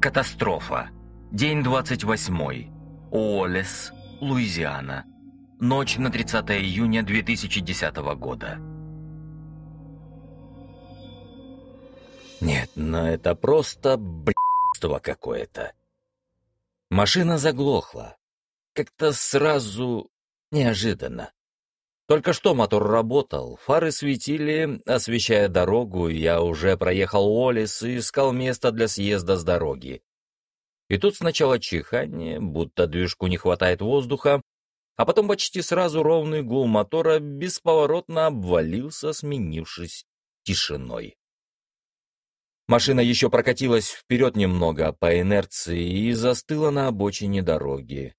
Катастрофа. День 28. Уоллес, Луизиана. Ночь на 30 июня 2010 года. Нет, ну это просто блядство какое-то. Машина заглохла. Как-то сразу неожиданно. Только что мотор работал, фары светили, освещая дорогу, я уже проехал Уоллес и искал место для съезда с дороги. И тут сначала чихание, будто движку не хватает воздуха, а потом почти сразу ровный гул мотора бесповоротно обвалился, сменившись тишиной. Машина еще прокатилась вперед немного по инерции и застыла на обочине дороги.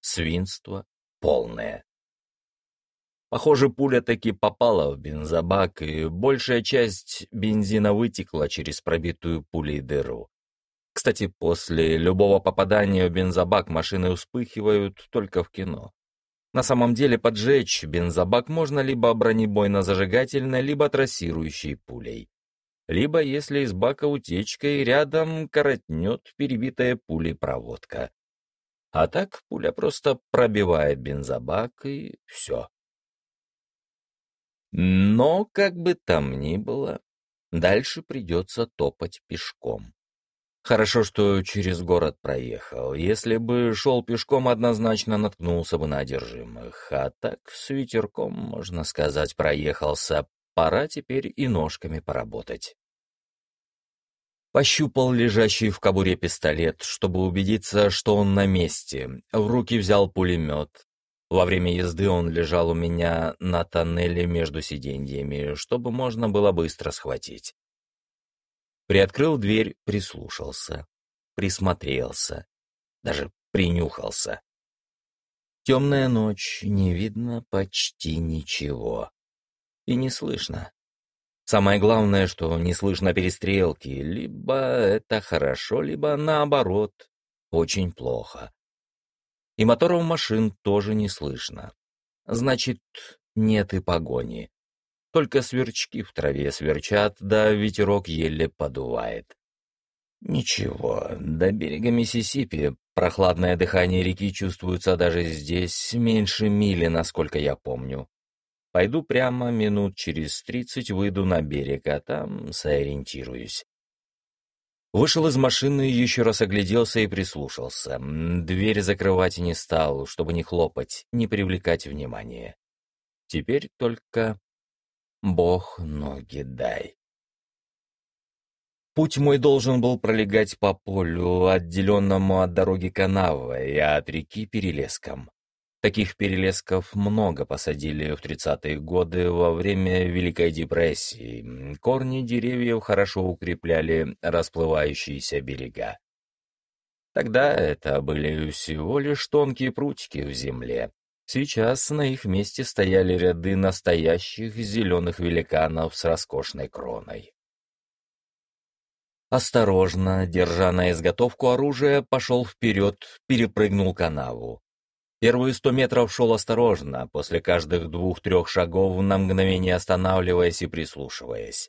Свинство полное. Похоже, пуля таки попала в бензобак, и большая часть бензина вытекла через пробитую пулей дыру. Кстати, после любого попадания в бензобак машины вспыхивают только в кино. На самом деле поджечь бензобак можно либо бронебойно-зажигательной, либо трассирующей пулей. Либо, если из бака утечка и рядом коротнет перебитая пулей проводка. А так пуля просто пробивает бензобак и все. Но, как бы там ни было, дальше придется топать пешком. Хорошо, что через город проехал. Если бы шел пешком, однозначно наткнулся бы на одержимых. А так с ветерком, можно сказать, проехался. Пора теперь и ножками поработать. Пощупал лежащий в кобуре пистолет, чтобы убедиться, что он на месте. В руки взял пулемет, во время езды он лежал у меня на тоннеле между сиденьями, чтобы можно было быстро схватить. Приоткрыл дверь, прислушался, присмотрелся, даже принюхался. Темная ночь, не видно почти ничего. И не слышно. Самое главное, что не слышно перестрелки, либо это хорошо, либо наоборот, очень плохо и моторов машин тоже не слышно. Значит, нет и погони. Только сверчки в траве сверчат, да ветерок еле подувает. Ничего, до берега Миссисипи прохладное дыхание реки чувствуется даже здесь, меньше мили, насколько я помню. Пойду прямо минут через тридцать выйду на берег, а там сориентируюсь. Вышел из машины, еще раз огляделся и прислушался. Дверь закрывать не стал, чтобы не хлопать, не привлекать внимания. Теперь только Бог ноги дай. Путь мой должен был пролегать по полю, отделенному от дороги канавой, а от реки перелеском. Таких перелесков много посадили в 30-е годы во время Великой депрессии. Корни деревьев хорошо укрепляли расплывающиеся берега. Тогда это были всего лишь тонкие прутики в земле. Сейчас на их месте стояли ряды настоящих зеленых великанов с роскошной кроной. Осторожно, держа на изготовку оружия, пошел вперед, перепрыгнул канаву. Первые сто метров шел осторожно, после каждых двух-трех шагов на мгновение останавливаясь и прислушиваясь.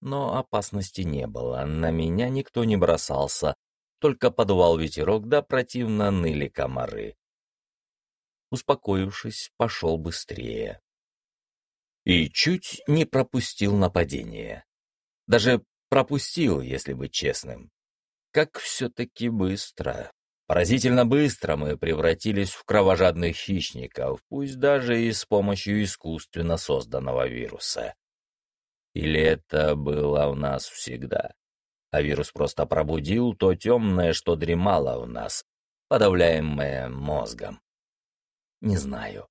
Но опасности не было, на меня никто не бросался, только подувал ветерок, да противно ныли комары. Успокоившись, пошел быстрее. И чуть не пропустил нападение. Даже пропустил, если быть честным. Как все-таки быстро, Поразительно быстро мы превратились в кровожадных хищников, пусть даже и с помощью искусственно созданного вируса. Или это было у нас всегда? А вирус просто пробудил то темное, что дремало у нас, подавляемое мозгом. Не знаю.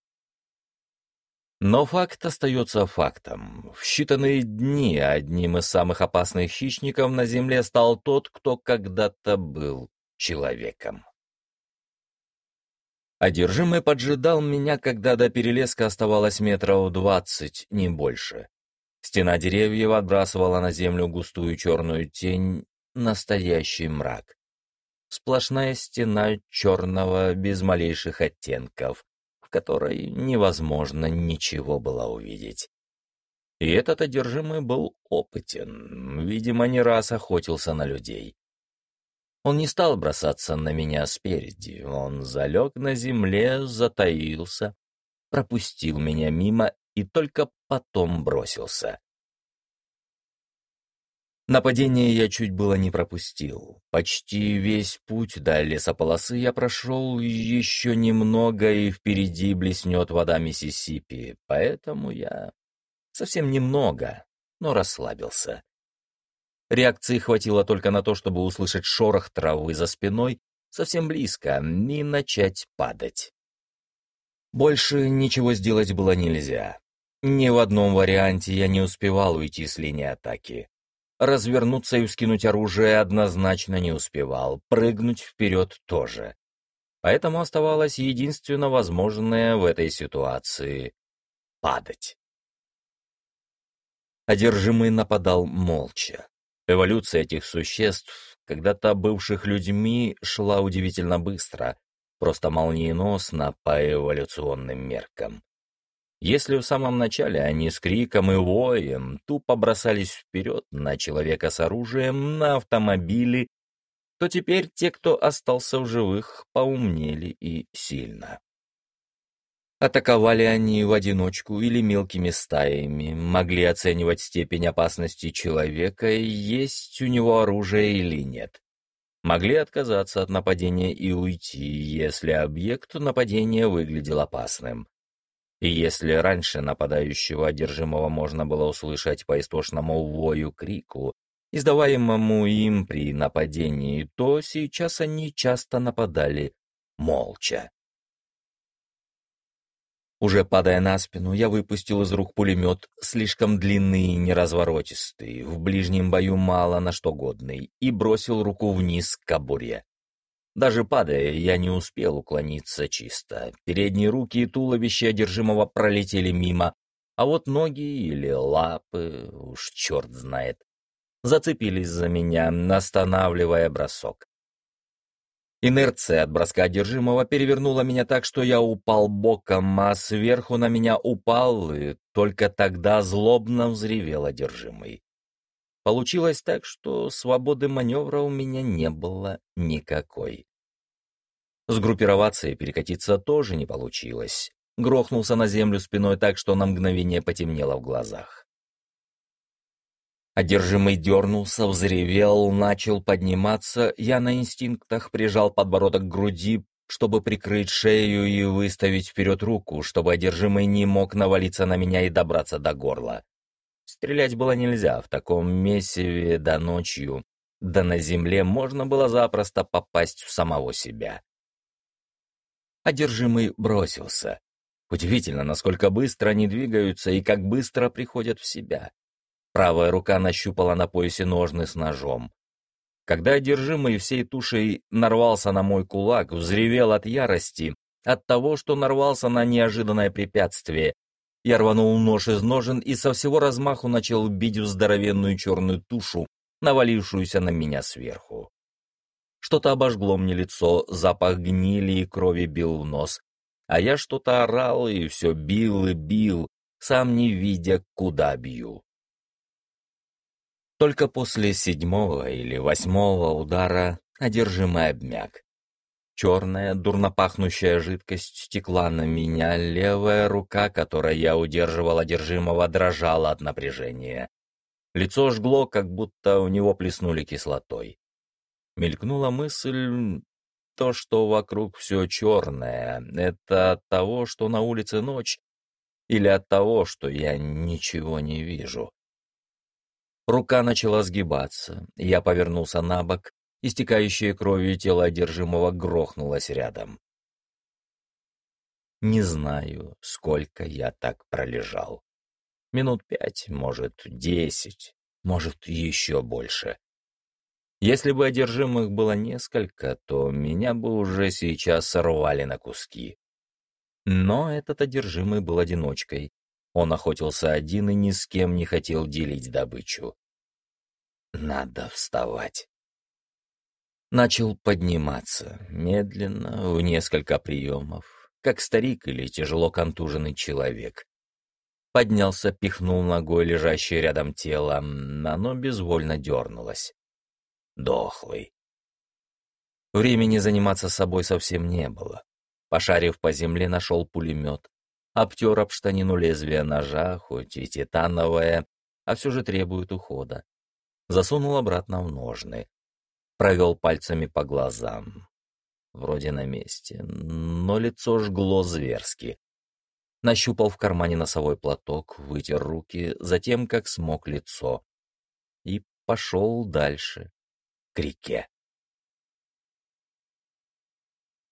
Но факт остается фактом. В считанные дни одним из самых опасных хищников на Земле стал тот, кто когда-то был человеком. Одержимый поджидал меня, когда до перелеска оставалось метров двадцать, не больше. Стена деревьев отбрасывала на землю густую черную тень, настоящий мрак. Сплошная стена черного, без малейших оттенков, в которой невозможно ничего было увидеть. И этот одержимый был опытен, видимо, не раз охотился на людей. Он не стал бросаться на меня спереди, он залег на земле, затаился, пропустил меня мимо и только потом бросился. Нападение я чуть было не пропустил. Почти весь путь до лесополосы я прошел еще немного, и впереди блеснет вода Миссисипи, поэтому я совсем немного, но расслабился. Реакции хватило только на то, чтобы услышать шорох травы за спиной совсем близко и начать падать. Больше ничего сделать было нельзя. Ни в одном варианте я не успевал уйти с линии атаки. Развернуться и вскинуть оружие однозначно не успевал, прыгнуть вперед тоже. Поэтому оставалось единственно возможное в этой ситуации — падать. Одержимый нападал молча. Эволюция этих существ, когда-то бывших людьми, шла удивительно быстро, просто молниеносно по эволюционным меркам. Если в самом начале они с криком и воем тупо бросались вперед на человека с оружием, на автомобили, то теперь те, кто остался в живых, поумнели и сильно. Атаковали они в одиночку или мелкими стаями, могли оценивать степень опасности человека, есть у него оружие или нет. Могли отказаться от нападения и уйти, если объект нападения выглядел опасным. И если раньше нападающего одержимого можно было услышать по истошному вою крику, издаваемому им при нападении, то сейчас они часто нападали молча. Уже падая на спину, я выпустил из рук пулемет, слишком длинный и неразворотистый, в ближнем бою мало на что годный, и бросил руку вниз к кобуре. Даже падая, я не успел уклониться чисто. Передние руки и туловище одержимого пролетели мимо, а вот ноги или лапы, уж черт знает, зацепились за меня, останавливая бросок. Инерция от броска одержимого перевернула меня так, что я упал боком, а сверху на меня упал, и только тогда злобно взревел одержимый. Получилось так, что свободы маневра у меня не было никакой. Сгруппироваться и перекатиться тоже не получилось. Грохнулся на землю спиной так, что на мгновение потемнело в глазах. Одержимый дернулся, взревел, начал подниматься. Я на инстинктах прижал подбородок к груди, чтобы прикрыть шею и выставить вперед руку, чтобы одержимый не мог навалиться на меня и добраться до горла. Стрелять было нельзя в таком месиве да ночью, да на земле можно было запросто попасть в самого себя. Одержимый бросился. Удивительно, насколько быстро они двигаются и как быстро приходят в себя. Правая рука нащупала на поясе ножны с ножом. Когда одержимый всей тушей нарвался на мой кулак, взревел от ярости, от того, что нарвался на неожиданное препятствие. Я рванул нож из ножен и со всего размаху начал бить в здоровенную черную тушу, навалившуюся на меня сверху. Что-то обожгло мне лицо, запах гнили и крови бил в нос, а я что-то орал и все бил и бил, сам не видя, куда бью. Только после седьмого или восьмого удара одержимый обмяк. Черная, дурно пахнущая жидкость стекла на меня, левая рука, которой я удерживал одержимого, дрожала от напряжения. Лицо жгло, как будто у него плеснули кислотой. Мелькнула мысль, то, что вокруг все черное, это от того, что на улице ночь, или от того, что я ничего не вижу. Рука начала сгибаться, я повернулся на бок, истекающее кровью тело одержимого грохнулось рядом. Не знаю, сколько я так пролежал. Минут пять, может, десять, может, еще больше. Если бы одержимых было несколько, то меня бы уже сейчас сорвали на куски. Но этот одержимый был одиночкой, он охотился один и ни с кем не хотел делить добычу. Надо вставать. Начал подниматься, медленно, в несколько приемов, как старик или тяжело контуженный человек. Поднялся, пихнул ногой лежащее рядом тело, оно безвольно дернулось. Дохлый. Времени заниматься собой совсем не было. Пошарив по земле, нашел пулемет. Обтер об штанину лезвие ножа, хоть и титановое, а все же требует ухода. Засунул обратно в ножны. Провел пальцами по глазам. Вроде на месте, но лицо жгло зверски. Нащупал в кармане носовой платок, вытер руки, затем, как смог, лицо. И пошел дальше, к реке.